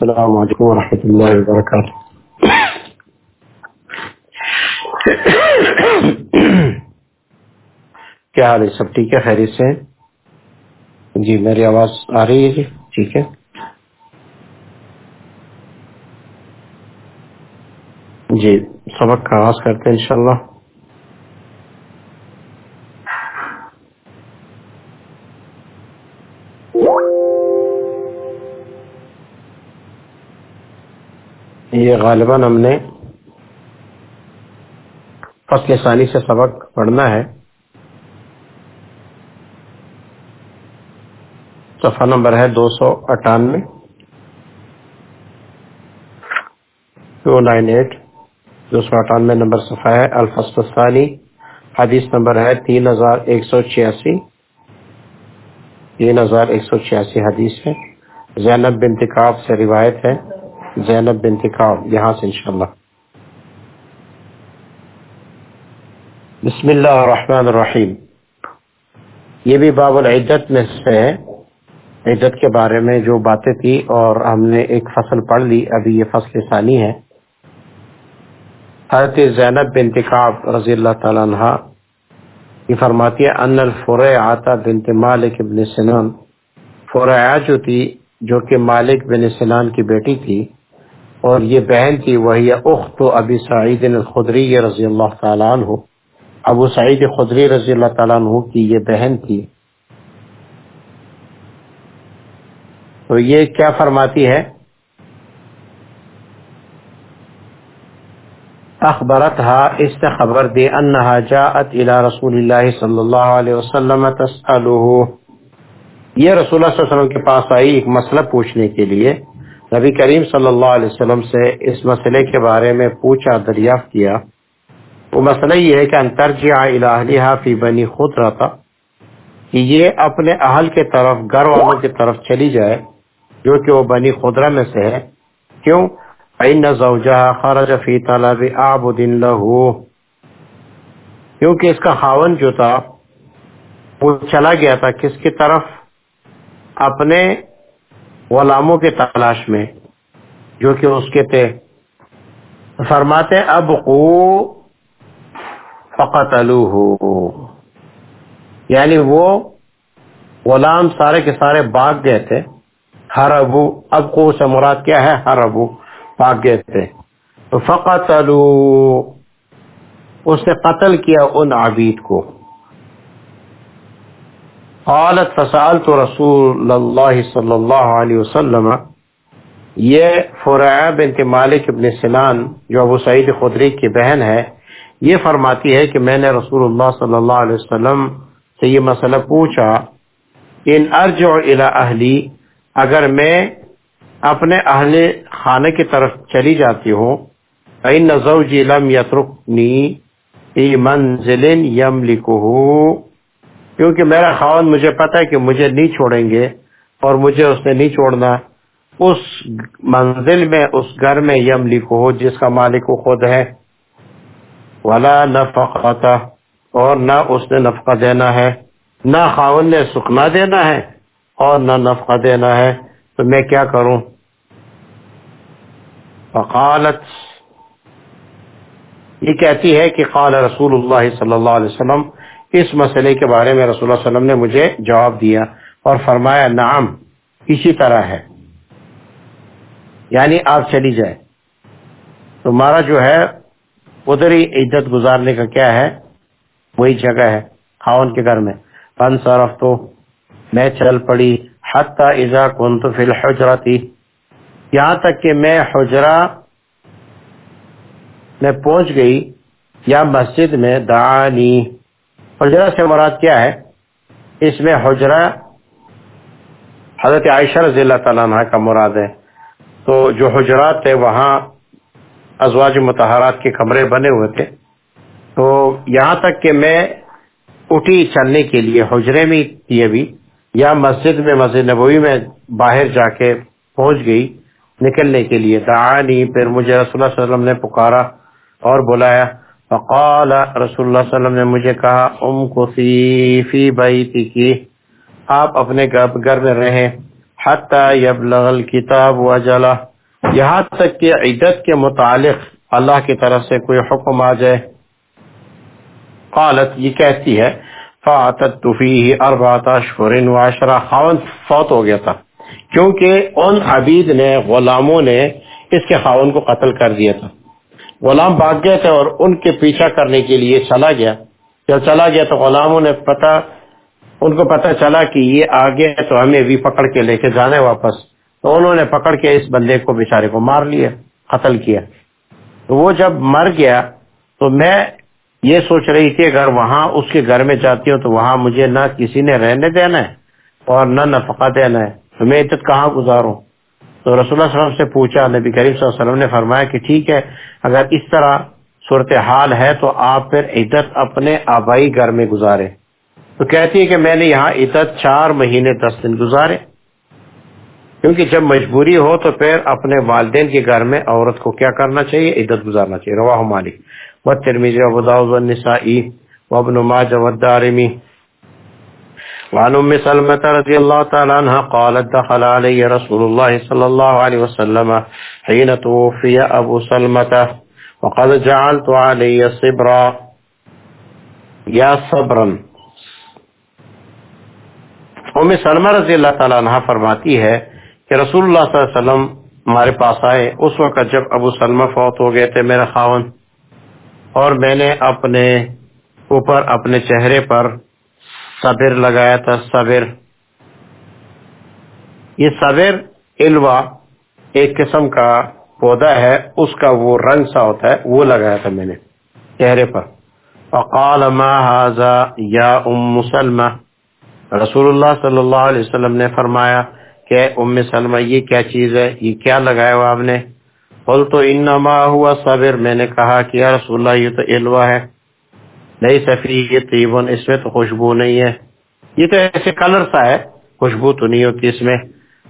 السلام علیکم ورحمۃ اللہ وبرکاتہ کیا حال ہے؟ سب ٹھیک ہے؟ خیریت سے جی میری آواز آ رہی ہے جی؟ ٹھیک ہے۔ جی سبق کا آغاز کرتے ہیں انشاءاللہ۔ یہ غالباً ہم نے فصل ثانی سے سبق پڑھنا ہے۔ صفحہ نمبر ہے دو سو اٹھانوے۔ Two nine eight. دو سو اٹھانوے نمبر صفحہ ہے الفصل ثانی حدیث نمبر ہے تین ہزار ایک سو چھیاسی۔ تین ہزار ایک سو چھیاسی حدیث ہے۔ زینب بن تکاب سے روایت ہے۔ زینب بن تکاب یہاں سے انشاءاللہ۔ بسم اللہ الرحمن الرحیم۔ یہ بھی باب العدت میں سے ہے۔ عدت کے بارے میں جو باتیں تھی اور ہم نے ایک فصل پڑھ لی، ابھی یہ فصل ثانی ہے۔ حضرت زینب بن تکاب رضی اللہ تعالیٰ عنہ یہ فرماتی ہے ان الفرع آتا بنت مالک ابن سنان۔ فرعہ جو تھی، جو کہ مالک بن سنان کی بیٹی تھی اور یہ بہن تھی، وہی اخت ابی سعید الخدری رضی اللہ تعالیٰ عنہ۔ ابو سعید خدری رضی اللہ تعالیٰ عنہ کی یہ بہن تھی۔ تو یہ کیا فرماتی ہے؟ اخبرتها اس سے خبر دی انہا جاءت الى رسول اللہ صلی اللہ علیہ وسلم تسألوه یہ رسول اللہ صلی اللہ علیہ وسلم کے پاس آئی ایک مسئلہ پوچھنے کے لیے۔ نبی کریم صلی اللہ علیہ وسلم سے اس مسئلے کے بارے میں پوچھا، دریافت کیا۔ وہ مسئلہ یہ ہے کہ انترجع الہلیہ فی بنی خود رہتا کہ یہ اپنے اہل کے طرف، گھر والوں کی طرف چلی جائے، جو کہ وہ بنی خدرہ میں سے ہے کیوں؟ این زوجہ خرج فی طلب عبد له۔ کیونکہ اس کا خاون جو تھا، وہ چلا گیا تھا۔ کس کی طرف؟ اپنے غلاموں کے تلاش میں، جو کہ اس کے تھے۔ فرماتے اب کو فقط یعنی وہ غلام سارے کے سارے باغ گئے تھے۔ ہر ابو اب کو سے مراد کیا ہے؟ ہر ابو بھاگ گئے تھے۔ تو فقط اس نے قتل کیا ان عبید کو۔ قالت فسالت رسول اللہ صلی اللہ علیہ وسلم، یہ فرع بنت مالک ابن سنان، جو ابو سعید خدری کی بہن ہے، یہ فرماتی ہے کہ میں نے رسول اللہ صلی اللہ علیہ وسلم سے یہ مسئلہ پوچھا، ان ارجع الى اہلی، اگر میں اپنے اہل خانے کی طرف چلی جاتی ہوں این زوجی لم یترکنی فی منزل یملکہو کیونکہ میرا خاون مجھے پتا ہے کہ مجھے نہیں چھوڑیں گے اور مجھے اس نے نہیں چھوڑنا، اس منزل میں، اس گھر میں یملکہو جس کا مالک وہ خود ہے۔ ولا نفقتا اور نہ اس نے نفقہ دینا ہے، نہ خاون نے سکنا دینا ہے اور نہ نفقہ دینا ہے۔ تو میں کیا کروں؟ فقالت، یہ کہتی ہے کہ قال رسول اللہ صلی اللہ علیہ وسلم اس مسئلے کے بارے میں رسول اللہ علیہ وسلم نے مجھے جواب دیا اور فرمایا، نعم، اسی طرح ہے۔ یعنی آپ چلی جائے تمہارا جو ہے، ادھر ہی عزت گزارنے کا کیا ہے؟ وہی جگہ ہے خاون کے گھر میں۔ پن صرف تو میں چل پڑی۔ حتی اذا کنت فی الحجرتی یہاں تک کہ میں حجرہ میں پہنچ گئی یا مسجد میں دعانی۔ حجرہ سے مراد کیا ہے؟ اس میں حجرہ حضرت عائشہ رضی اللہ تعالیٰ عنہ کا مراد ہے۔ تو جو حجرات تھے، وہاں ازواج متحرات کے کمرے بنے ہوئے تھے۔ تو یہاں تک کہ میں اٹھی چلنے کے لیے، حجرے میں تھی ابھی یا مسجد میں، مسجد نبوی میں باہر جا کے پہنچ گئی نکلنے کے لیے۔ دعانی، پھر مجھے رسول اللہ صلی اللہ علیہ وسلم نے پکارا اور بلایا۔ فقال رسول اللہ صلی اللہ علیہ وسلم نے مجھے کہا ام کو فی بیتی کی آپ اپنے گھر میں رہیں۔ حتی یبلغ الكتاب وجلہ۔ یہاں تک کہ عدت کے متعلق اللہ کی طرف سے کوئی حکم آ جائے۔ قالت، یہ کہتی ہے فاتت فیہ اربعت اشہر و عشرہ۔ خاون فوت ہو گیا تھا۔ کیونکہ ان عبید نے، غلاموں نے اس کے خاون کو قتل کر دیا تھا۔ غلام بھاگ گئے تھے اور ان کے پیچھا کرنے کے لیے چلا گیا۔ جب چلا گیا تو غلاموں نے پتا ان کو پتا چلا کہ یہ آگے تو ہمیں بھی پکڑ کے لے کے جانے واپس۔ تو انہوں نے پکڑ کے اس بندے کو بیچارے کو مار لیا، قتل کیا۔ تو وہ جب مر گیا تو میں یہ سوچ رہی تھی، اگر وہاں اس کے گھر میں جاتی ہوں تو وہاں مجھے نہ کسی نے رہنے دینا ہے اور نہ نفقہ دینا ہے۔ تو میں عزت کہاں گزاروں؟ تو رسول اللہ صلی اللہ علیہ وسلم سے پوچھا، نبی کریم صلی اللہ علیہ وسلم نے فرمایا کہ ٹھیک ہے، اگر اس طرح صورت حال ہے تو آپ پھر عدت اپنے آبائی گھر میں گزارے۔ تو کہتی ہے کہ میں نے یہاں عدت چار مہینے دس دن گزارے۔ کیونکہ جب مجبوری ہو تو پھر اپنے والدین کے گھر میں عورت کو کیا کرنا چاہیے؟ عدت گزارنا چاہیے۔ رواہ مالک۔ و ترمیز و داؤد و ابن ماجہ و وعن ام سلمة رضي الله تعالى عنها قالت دخل علي رسول الله صلى الله عليه وسلم حين توفي ابو سلمة وقد جعلت علي صبرا. یا صبرا. ام سلمہ رضی اللہ تعالی عنہ فرماتی ہے کہ رسول اللہ صلی اللہ علیہ وسلم ہمارے پاس آئے۔ اس وقت جب ابو سلمہ فوت ہو گئے تھے میرا خاون، اور میں نے اپنے اوپر اپنے چہرے پر صبر لگایا تھا، صبر۔ یہ صبر الوا ایک قسم کا پودا ہے، اس کا وہ رنگ سا ہوتا ہے، وہ لگایا تھا میں نے چہرے پر۔ فقال، ما هذا یا ام سلمہ؟ رسول اللہ صلی اللہ علیہ وسلم نے فرمایا کہ ام سلمہ، یہ کیا چیز ہے؟ یہ کیا لگایا ہوا آپ نے؟ بول تو انما ہوا صبر میں نے کہا کہ یا رسول اللہ، یہ تو الوا ہے۔ نہیں سفری یہ تیبن اس میں تو خوشبو نہیں ہے۔ یہ تو ایسے کلر سا ہے، خوشبو تو نہیں ہوتی اس میں۔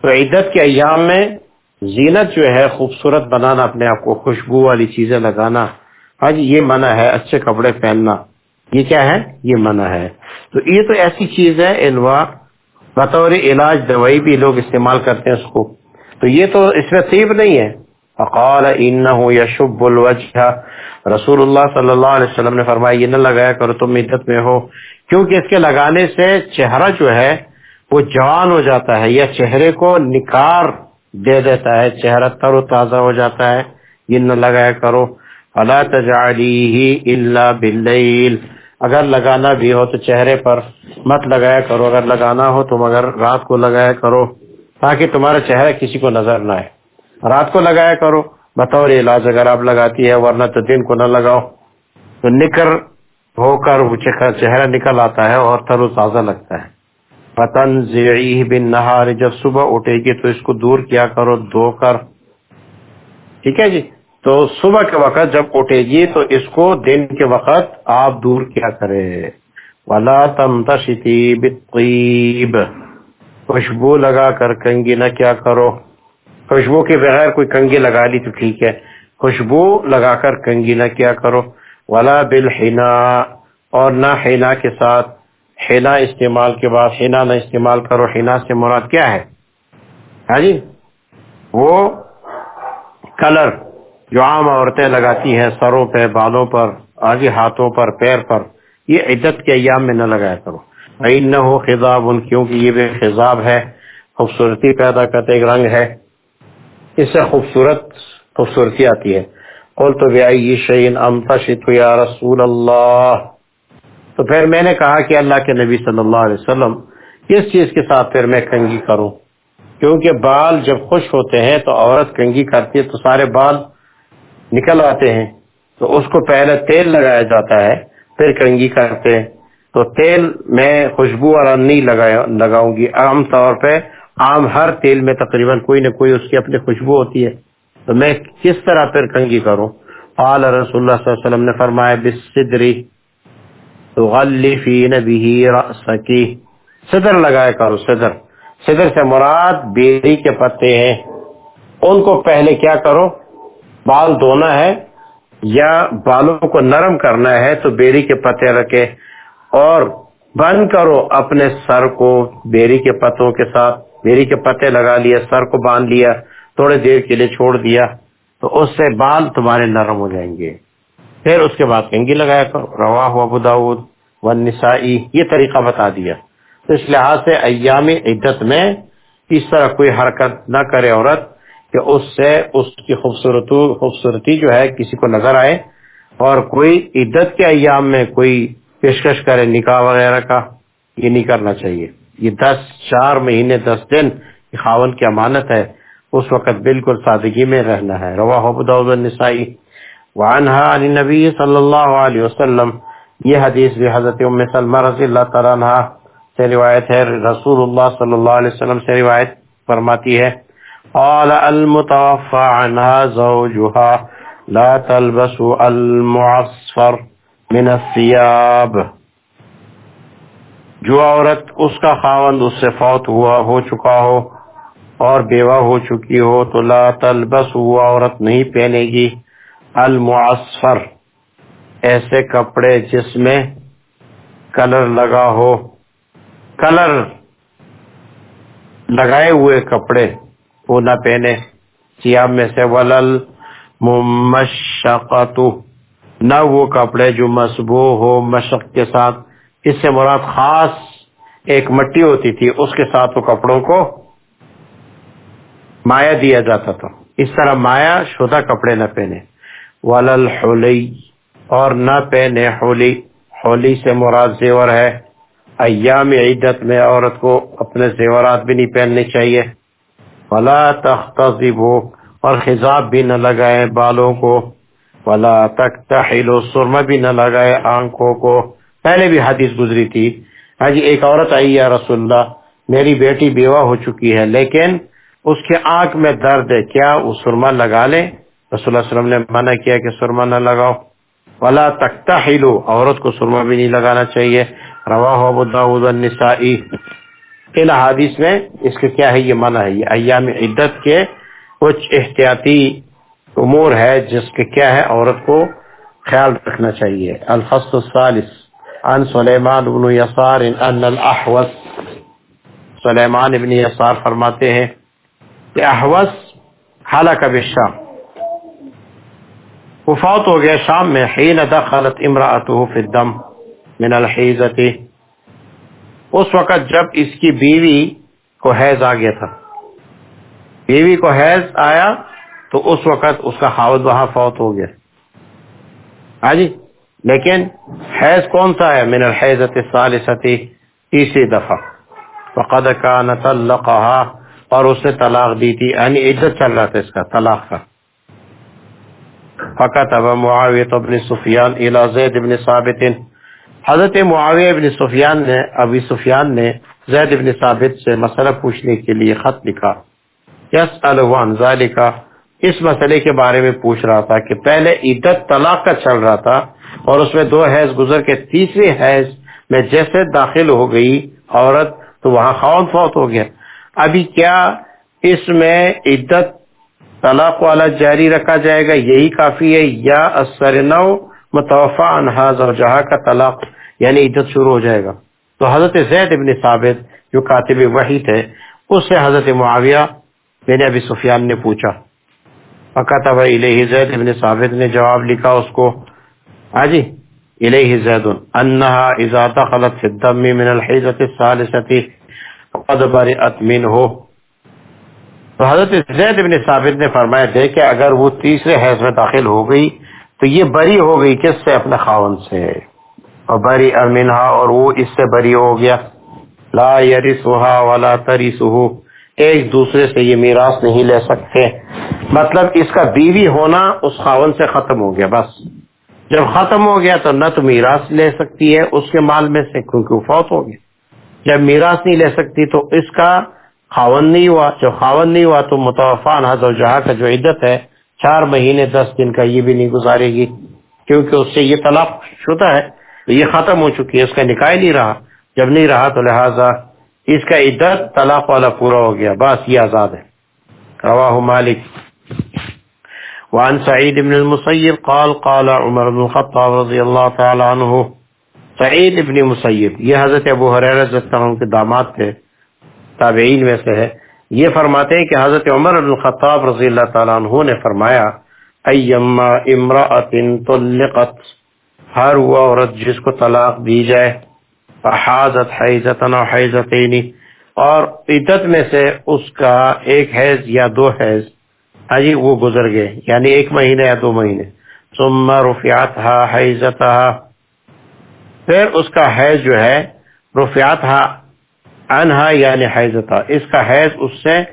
تو عدت کے ایام میں زینت جو ہے، خوبصورت بنانا، اپنے آپ کو خوشبو والی چیزیں لگانا۔ ہاں جی یہ منع ہے، اچھے کپڑے پہننا۔ یہ کیا ہے؟ یہ منع ہے۔ تو یہ تو ایسی چیز ہے الوا بطور علاج دوائی بھی لوگ استعمال کرتے ہیں اس کو۔ تو یہ تو اس میں طیب نہیں ہے۔ فقال انه يشب الوجه رسول اللہ صلی اللہ علیہ وسلم نے فرمایا، یہ نہ لگایا کرو، تم عدت میں ہو. کیونکہ اس کے لگانے سے چہرہ جو ہے، وہ جوان ہو جاتا ہے یا چہرے کو نکار دے دیتا ہے، چہرہ تر و تازہ ہو جاتا ہے، یہ نہ لگایا کرو۔ اللہ تجالی اللہ باللیل اگر لگانا بھی ہو تو چہرے پر مت لگایا کرو، اگر لگانا ہو تو مگر رات کو لگایا کرو، تاکہ تمہارا چہرہ کسی کو نظر نہ آئے۔ رات کو لگایا کرو بطور علاج اگر آپ لگاتی ہے ورنہ تو دن کو نہ لگاؤ۔ تو نکر ہو کر چہرہ نکل آتا ہے اور تر و تازہ لگتا ہے۔ پتن بن نہار جب صبح اٹھے گی تو اس کو دور کیا کرو، دھو کر۔ ٹھیک ہے جی؟ تو صبح کے وقت جب اٹھے گی تو اس کو دن کے وقت آپ دور کیا کرے۔ ولا تم تشیب خوشبو لگا کر کنگی نہ کیا کرو۔ خوشبو کے بغیر کوئی کنگی لگا لی تو ٹھیک ہے۔ خوشبو لگا کر کنگی نہ کیا کرو۔ ولا بل اور نہ ہینا کے ساتھ۔ ہینا استعمال کے بعد ہینا نہ استعمال کرو۔ ہینا سے مراد کیا ہے؟ ہاں جی؟ وہ کلر جو عام عورتیں لگاتی ہیں، سروں پہ، بالوں پر، آگے ہاتھوں پر، پیر پر، یہ عدت کے ایام میں نہ لگایا کرو۔ نہ ہو خزاب ان کیونکہ یہ بھی خزاب ہے۔ خوبصورتی پیدا کرتے، ایک رنگ ہے۔ اس سے خوبصورت خوبصورتی آتی ہے۔ قول تو شعین یا رسول اللہ۔ تو پھر میں نے کہا کہ اللہ کے نبی صلی اللہ علیہ وسلم کس چیز کے ساتھ پھر میں کنگی کروں۔ کیونکہ بال جب خوش ہوتے ہیں تو عورت کنگی کرتی ہے تو سارے بال نکل آتے ہیں۔ تو اس کو پہلے تیل لگایا جاتا ہے، پھر کنگی کرتے ہیں۔ تو تیل میں خوشبو والا نہیں لگاؤں گی۔ عام طور پہ عام ہر تیل میں تقریباً کوئی نہ کوئی اس کی اپنی خوشبو ہوتی ہے۔ تو میں کس طرح پھر کنگی کروں؟ قال رسول اللہ صلی اللہ علیہ وسلم نے فرمایا بصدری تغلی نبی رأسکی صدر لگایا کرو، صدر۔ صدر سے مراد بیری کے پتے ہیں۔ ان کو پہلے کیا کرو؟ بال دھونا ہے یا بالوں کو نرم کرنا ہے تو بیری کے پتے رکھے۔ اور بند کرو اپنے سر کو بیری کے پتوں کے ساتھ۔ میری کے پتے لگا لیا، سر کو باندھ لیا، تھوڑے دیر کے لیے چھوڑ دیا، تو اس سے بال تمہارے نرم ہو جائیں گے۔ پھر اس کے بعد کنگی لگایا کرو۔ روا ابو داود و نسائی یہ طریقہ بتا دیا۔ تو اس لحاظ سے ایام عدت میں اس طرح کوئی حرکت نہ کرے عورت کہ اس سے اس کی خوبصورت خوبصورتی جو ہے کسی کو نظر آئے اور کوئی عدت کے ایام میں کوئی پیشکش کرے، نکاح وغیرہ کا، یہ نہیں کرنا چاہیے۔ یہ دس، چار مہینے، دس دن یہ خاون کی امانت ہے۔ اس وقت بالکل سادگی میں رہنا ہے۔ روا النسائی وعنها عن النبی صلی اللہ علیہ وسلم۔ یہ حدیث بھی حضرت ام سلمہ رضی اللہ تعالیٰ عنہ سے روایت ہے۔ رسول اللہ صلی اللہ علیہ وسلم سے روایت فرماتی ہے۔ قال المتوفى عنها زوجها لا تلبس المعصفر من الثياب جو عورت اس کا خاوند اس سے فوت ہوا ہو چکا ہو اور بیوہ ہو چکی ہو تو لا تلبس وہ عورت نہیں پہنے گی۔ المعصفر، ایسے کپڑے جس میں کلر لگا ہو۔ کلر لگائے ہوئے کپڑے وہ نہ پہنے۔ سیاب میں سے ولل مشقت نہ وہ کپڑے جو مصبو ہو مشق کے ساتھ۔ اس سے مراد خاص ایک مٹی ہوتی تھی، اس کے ساتھ وہ کپڑوں کو مایا دیا جاتا تھا۔ اس طرح مایا شدہ کپڑے نہ پہنے۔ ولل ہولی اور نہ پہنے ہولی ہولی سے مراد زیور ہے۔ ایام عیدت میں عورت کو اپنے زیورات بھی نہیں پہننے چاہیے۔ ولا تخت اور خزاب بھی نہ لگائے بالوں کو۔ ولا تک سرما بھی نہ لگائے آنکھوں کو۔ پہلے بھی حدیث گزری تھی ہاں جی ایک عورت آئی، یا رسول اللہ، میری بیٹی بیوہ ہو چکی ہے، لیکن اس کے آنکھ میں درد ہے، کیا وہ سرما لگا لے؟ رسول اللہ علیہ وسلم نے منع کیا کہ سرما نہ لگاؤ۔ ولا تختہ ہلو عورت کو سرما بھی نہیں لگانا چاہیے۔ روا ابو داود النسائی۔ ان حادث میں اس کے کیا ہے، یہ منع ہے، یہ ایام عدت کے کچھ احتیاطی امور ہے، جس کے کیا ہے، عورت کو خیال رکھنا چاہیے۔ الفصل الثالث۔ عن سلیمان بن یسار ان الاحوص سلیمان ابن یسار فرماتے ہیں کہ احوص حالہ کا شام وفات ہو گیا شام میں حین دخلت امراته فی الدم من الحیزت اس وقت جب اس کی بیوی کو حیض آ گیا تھا۔ بیوی کو حیض آیا تو اس وقت اس کا خاوت وہاں فوت ہو گیا۔ ہاں جی؟ لیکن حیض کون سا ہے؟ من الحیزت الثالثتی تیسری دفعہ۔ وقد كانت طلقها اور اس نے طلاق دی تھی یعنی عزت چل رہا تھا اس کا، طلاق کا۔ فقط اب معاویت ابن سفیان الى زید ابن ثابت۔ حضرت معاویہ ابن سفیان نے، ابی سفیان نے زید ابن ثابت سے مسئلہ پوچھنے کے لیے خط لکھا۔ یس الوان ذالکا اس مسئلے کے بارے میں پوچھ رہا تھا کہ پہلے عدت طلاق کا چل رہا تھا اور اس میں دو حیض گزر کے تیسری حیض میں جیسے داخل ہو گئی عورت، تو وہاں خون فوت ہو گیا۔ ابھی کیا اس میں عدت طلاق والا جاری رکھا جائے گا؟ یہی کافی ہے۔ یا اثر نو متوفا انحاظ اور جہاں کا طلاق یعنی عدت شروع ہو جائے گا۔ تو حضرت زید ابن ثابت، جو کاتب وحی تھے اس سے حضرت معاویہ میں نے ابھی سفیان نے پوچھا۔ فکتب الیہ زید ابن ثابت نے جواب لکھا اس کو۔ آجی، الیہ زید انہا اذا دخلت فی الدم من الحیزت الثالثتی قد برئت منہو تو حضرت زید ابن ثابت نے فرمایا تھے کہ اگر وہ تیسرے حیض میں داخل ہو گئی، تو یہ بری ہو گئی کس سے؟ اپنے خاون سے۔ اور بری امینہ اور وہ اس سے بری ہو گیا۔ لا یری سہا والا ایک دوسرے سے یہ میراث نہیں لے سکتے۔ مطلب اس کا بیوی ہونا اس خاون سے ختم ہو گیا، بس۔ جب ختم ہو گیا تو نہ تو میراث لے سکتی ہے، اس کے مال میں سے کیونکہ فوت ہو گیا۔ جب میراث نہیں لے سکتی تو اس کا خاون نہیں ہوا۔ جو خاون نہیں ہوا تو متوفان حضر جہاں کا جو عدت ہے، چار مہینے دس دن کا یہ بھی نہیں گزارے گی۔ کیونکہ اس سے یہ طلاق شدہ ہے تو یہ ختم ہو چکی ہے، اس کا نکاح نہیں رہا۔ جب نہیں رہا تو لہذا اس کا عدت طلاق والا پورا ہو گیا۔ بس یہ آزاد ہے۔ رواہ مالک۔ وعن سعید بن المسیب قال قال عمر بن خطاب رضی اللہ تعالی عنہ سعید بن مسیب یہ حضرت ابو حریر کے دامات تھے، تابعین میں سے ہے، یہ فرماتے ہیں کہ حضرت عمر بن الخطاب رضی اللہ تعالیٰ عنہ نے فرمایا، ایما امراۃ طلقت، ہر وہ عورت جس کو طلاق دی جائے فحاظت حیزتن و حیزتین اور عدت میں سے اس کا ایک حیض یا دو حیض حجی وہ گزر گئے یعنی ایک مہینے یا دو مہینے۔ ثم رفعتها حیزتها پھر اس کا حیض جو ہے رفعتها عنها یعنی حیزتها اس کا حیض اس سے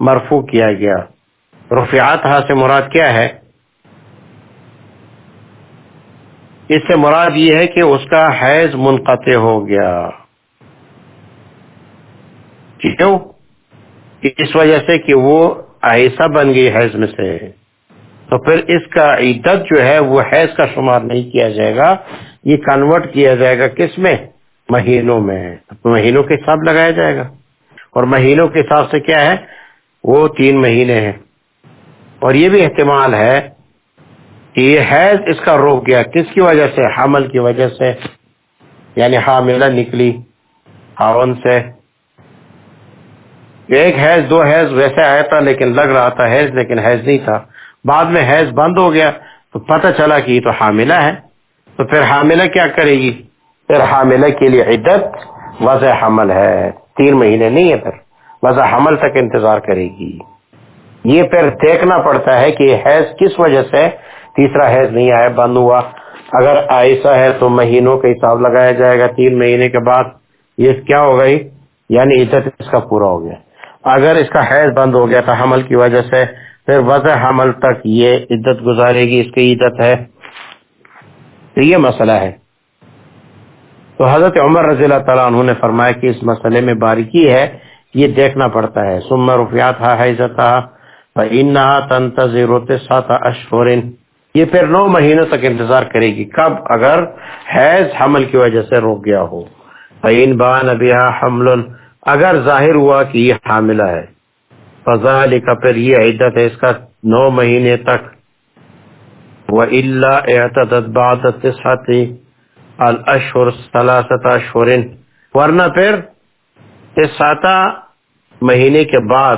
مرفوع کیا گیا۔ رفعتها سے مراد کیا ہے؟ اس سے مراد یہ ہے کہ اس کا حیض منقطع ہو گیا۔ کیوں؟ اس وجہ سے کہ وہ ایسا بن گئی حیض میں سے۔ تو پھر اس کا عدت جو ہے وہ حیض کا شمار نہیں کیا جائے گا، یہ کنورٹ کیا جائے گا کس میں؟ مہینوں میں۔ مہینوں کے حساب لگایا جائے گا۔ اور مہینوں کے حساب سے کیا ہے؟ وہ تین مہینے ہیں۔ اور یہ بھی احتمال ہے کہ یہ حیض اس کا روک گیا۔ کس کی وجہ سے؟ حمل کی وجہ سے۔ یعنی حاملہ نکلی ہاون سے۔ ایک حیض، دو حیض، ویسے آیا تھا لیکن لگ رہا تھا حیض، لیکن حیض نہیں تھا۔ بعد میں حیض بند ہو گیا، تو پتہ چلا کہ یہ تو حاملہ ہے۔ تو پھر حاملہ کیا کرے گی؟ پھر حاملہ کے لیے عدت، وضع حمل ہے۔ تین مہینے نہیں ہے پھر۔ وضع حمل تک انتظار کرے گی۔ یہ پھر دیکھنا پڑتا ہے کہ حیض کس وجہ سے تیسرا حیض نہیں آیا، بند ہوا۔ اگر ایسا ہے تو مہینوں کا حساب لگایا جائے گا۔ تین مہینے کے بعد یہ کیا ہو گئی؟ یعنی عدت اس کا پورا ہو گیا۔ اگر اس کا حیض بند ہو گیا تھا حمل کی وجہ سے، پھر وضع حمل تک یہ عدت گزارے گی، اس کی عدت ہے۔ تو یہ مسئلہ ہے۔ تو حضرت عمر رضی اللہ تعالیٰ عنہ نے فرمایا کہ اس مسئلے میں باریکی ہے، یہ دیکھنا پڑتا ہے۔ سمر رفیات حیضتا انہا تنتظر تسعة یہ پھر نو مہینوں تک انتظار کرے گی۔ کب؟ اگر حیض حمل کی وجہ سے روک گیا ہو۔ فَإِن بَانَ بِهَا حَمْلٌ اگر ظاہر ہوا کہ یہ حاملہ ہے فضا کا پھر یہ عدت ہے اس کا نو مہینے تک۔ وہ اللہ اعتدت بعد الاشہر ثلاثت ورنہ پھر تسعتا مہینے کے بعد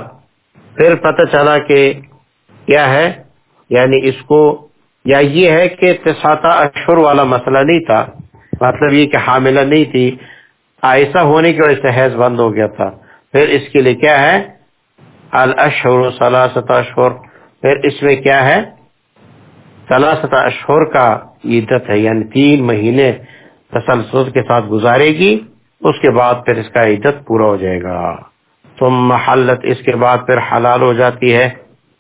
پھر پتہ چلا کہ کیا ہے یعنی اس کو یا یہ ہے کہ تسعتا اشہر والا مسئلہ نہیں تھا۔ مطلب یہ کہ حاملہ نہیں تھی۔ ایسا ہونے کی وجہ سے حیض بند ہو گیا تھا۔ پھر اس کے لیے کیا ہے؟ الاشہر سلاست اشہر۔ پھر اس میں کیا ہے؟ سلاست اشہر کا عیدت ہے یعنی تین مہینے تسلسل کے ساتھ گزارے گی، اس کے بعد پھر اس کا عیدت پورا ہو جائے گا۔ تم محلت اس کے بعد پھر حلال ہو جاتی ہے۔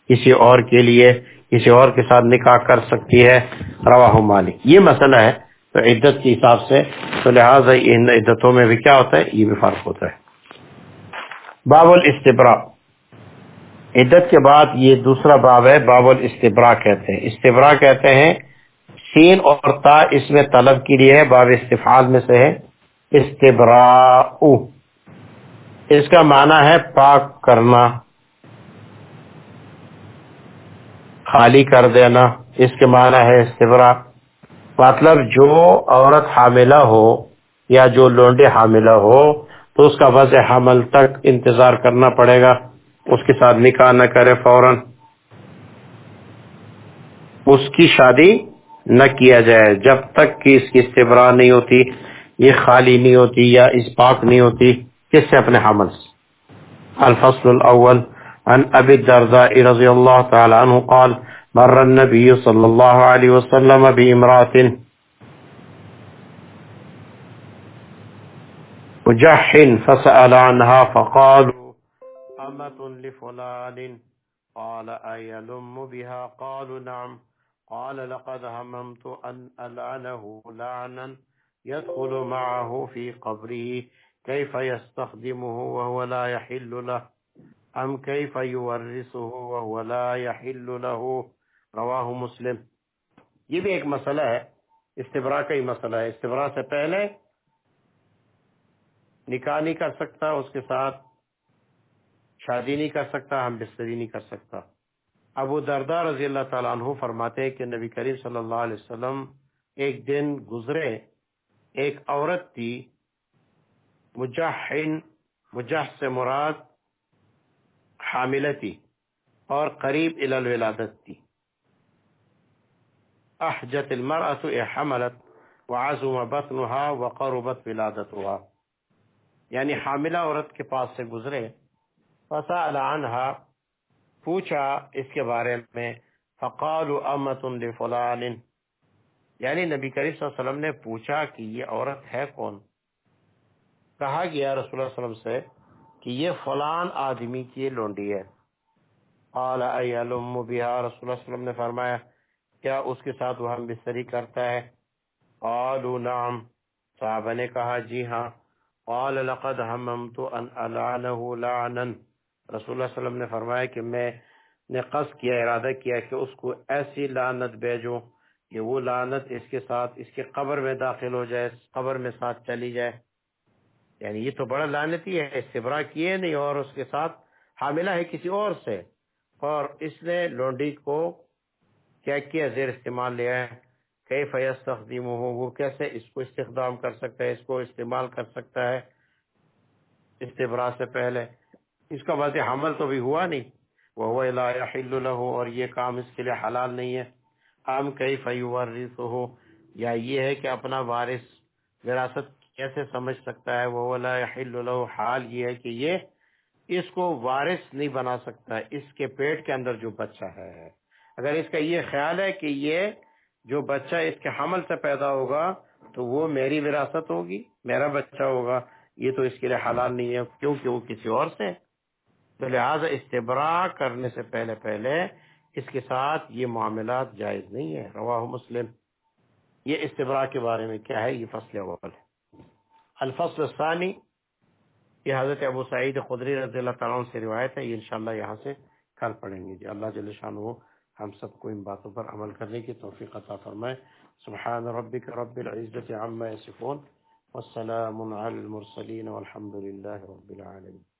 کسی اور کے لیے، کسی اور کے ساتھ نکاح کر سکتی ہے۔ رواہ مالک۔ یہ مسئلہ ہے تو عدت کے حساب سے، تو لہٰذا ان عدتوں میں بھی کیا ہوتا ہے؟ یہ بھی فرق ہوتا ہے۔ باب الاستبرا عدت کے بعد یہ دوسرا باب ہے، باب الاستبرا کہتے ہیں۔ استبرا کہتے ہیں، سین اور تا اس میں طلب کے لیے ہے، باب استفاد میں سے ہے۔ استبرا اس کا معنی ہے پاک کرنا۔ خالی کر دینا۔ اس کے معنی ہے استبرا مطلب جو عورت حاملہ ہو یا جو لونڈے حاملہ ہو، تو اس کا وضع حمل تک انتظار کرنا پڑے گا۔ اس کے ساتھ نکاح نہ کرے فوراً۔ اس کی شادی نہ کیا جائے۔ جب تک کہ اس کی استبرا نہیں ہوتی، یہ خالی نہیں ہوتی یا اس پاک نہیں ہوتی، کس سے اپنے حمل الفصل الاول، عن ابی الدرداء رضی اللہ تعالی عنہ قال مر النبي صلى الله عليه وسلم بامرأة وجح فسأل عنها فقالوا، أمة لفلان؟ قال، أيلم بها؟ قالوا، نعم. قال، لقد هممت أن ألعنه لعنا يدخل معه في قبره. كيف يستخدمه وهو لا يحل له؟ أم كيف يورثه وهو لا يحل له؟ رواہ مسلم۔ یہ بھی ایک مسئلہ ہے استبرا کا ہی مسئلہ ہے۔ استبرا سے پہلے نکاح نہیں کر سکتا، اس کے ساتھ شادی نہیں کر سکتا، ہم بستری نہیں کر سکتا۔ ابو دردہ رضی اللہ تعالیٰ عنہ فرماتے کہ نبی کریم صلی اللہ علیہ وسلم ایک دن گزرے، ایک عورت تھی، مجاہن مجح سے مراد حاملتی اور قریب الولادت تھی۔ احجت المرأة حملت وعزم بطنها وقربت ولادتها. یعنی حاملہ عورت کے پاس سے گزرے، فسأل عنها پوچھا اس کے بارے میں فقال امت لفلان. یعنی نبی کریم صلی اللہ علیہ وسلم نے پوچھا کہ یہ عورت ہے کون؟ کہا گیا رسول اللہ علیہ وسلم سے کہ یہ فلان آدمی کی لونڈی ہے۔ قال ایلم بها؟ رسول اللہ صلی اللہ علیہ وسلم نے فرمایا کیا اس کے ساتھ وہ ہم بستری کرتا ہے؟ قالوا نعم۔ صحابہ نے کہا جی ہاں۔ قال، لقد هممت ان العنه لعنا۔ رسول اللہ صلی اللہ علیہ وسلم نے فرمایا کہ میں نے قصد کیا، ارادہ کیا کہ اس کو ایسی لعنت بھیجوں کہ وہ لعنت اس کے ساتھ، اس کے قبر میں داخل ہو جائے قبر میں ساتھ چلی جائے۔ یعنی یہ تو بڑا لعنتی ہے استبرا کیے نہیں اور اس کے ساتھ حاملہ ہے کسی اور سے۔ اور اس نے لونڈی کو کیا کیا زیر استعمال لیا ہے کئی فیص تقدیم ہو وہ کیسے اس کو استخدام کر سکتا ہے، اس کو استعمال کر سکتا ہے؟ استبرا سے پہلے۔ اس کا وجہ حمل تو بھی ہوا نہیں۔ وہ له اور یہ کام اس کے لیے حلال نہیں ہے۔ ہم کئی فیورث ہو یا یہ ہے کہ اپنا وارث وراثت کیسے سمجھ سکتا ہے؟ وہ لا يحل له حال یہ ہے کہ یہ اس کو وارث نہیں بنا سکتا، اس کے پیٹ کے اندر جو بچہ ہے۔ اگر اس کا یہ خیال ہے کہ یہ جو بچہ اس کے حمل سے پیدا ہوگا، تو وہ میری وراثت ہوگی، میرا بچہ ہوگا، یہ تو اس کے لیے حلال نہیں ہے، کیونکہ وہ کسی اور سے تو لہٰذا استبرا کرنے سے پہلے پہلے اس کے ساتھ یہ معاملات جائز نہیں ہے رواہ مسلم۔ یہ استبرا کے بارے میں کیا ہے؟ یہ فصل اول ہے۔ الفصل الثانی۔ یہ حضرت ابو سعید خدری رضی اللہ تعالیٰ سے روایت ہے۔ یہ انشاءاللہ یہاں سے کل پڑھیں گے۔ جی اللہ جل شان وہ ہم سب کو ان باتوں پر عمل کرنے کی توفیق عطا فرمائے۔ سبحان ربک رب العزت عما یصفون، والسلام علی المرسلین، والحمد للہ رب العالمین۔